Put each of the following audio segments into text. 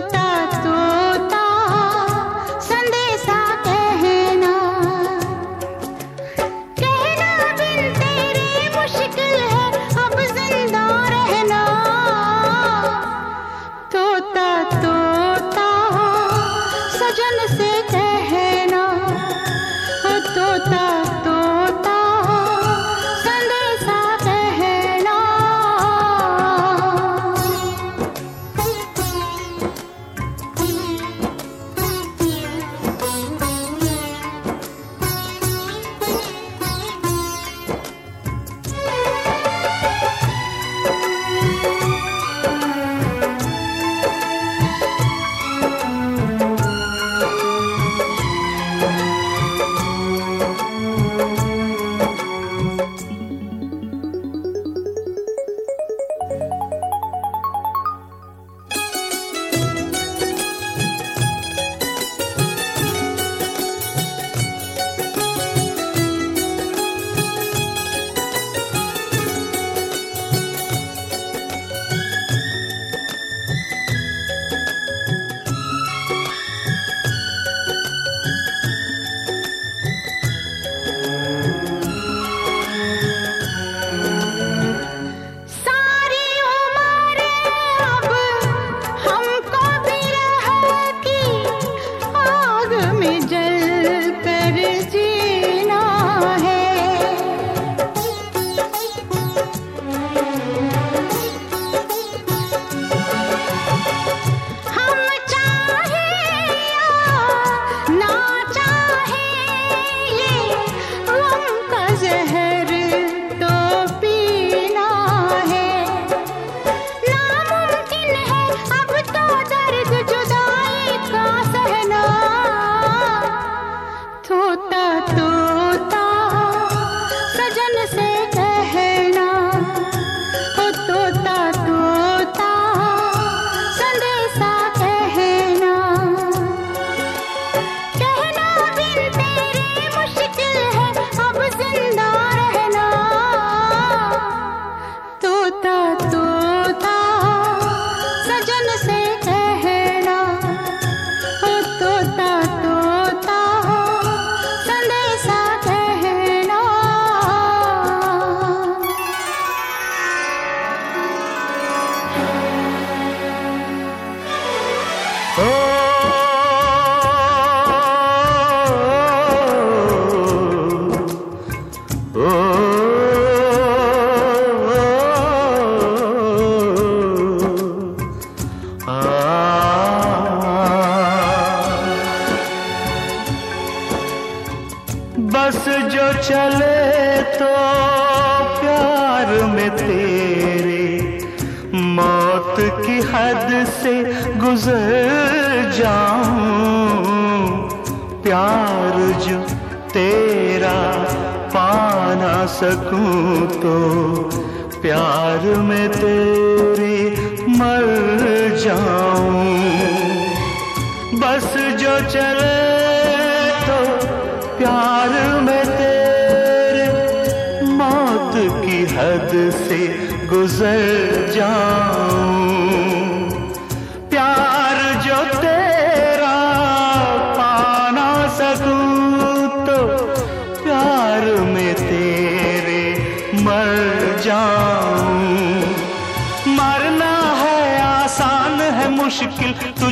तोता तोता कहना। कहना मुश्किल है अब ज़िंदा रहना। तोता तोता सजन से कह की हद से गुजर जाऊँ। प्यार जो तेरा पाना सकूँ तो प्यार में तेरे मर जाऊँ। बस जो चले तो प्यार में तेरे मौत की हद से गुजर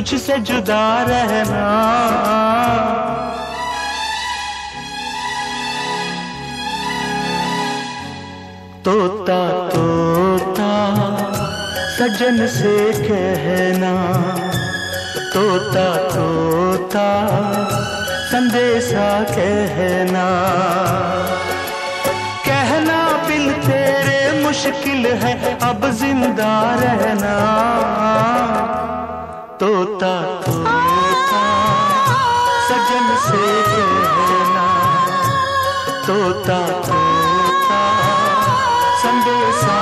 तुझसे जुदा रहना। तोता तोता, सजन से कहना। तोता तोता, संदेशा कहना। कहना बिल तेरे मुश्किल है, अब ज़िंदा रहना। तोता। तोता सजन से कहना तोता तोता। संदेशा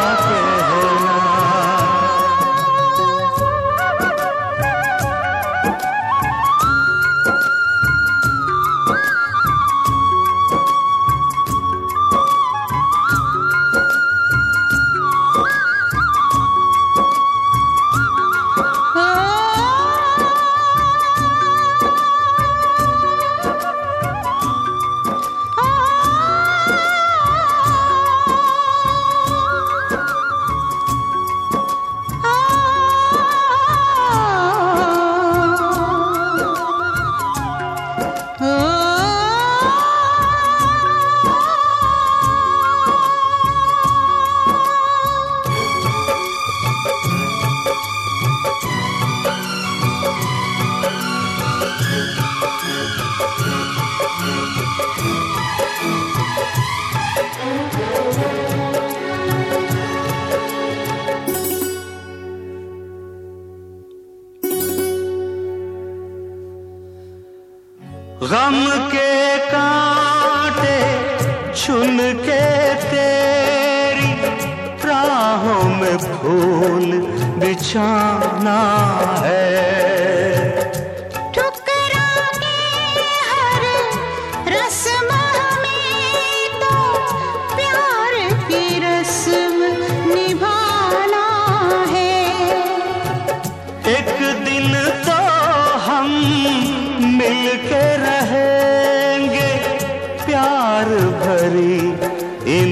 गम के कांटे चुन के तेरी राहों में फूल बिछाना है।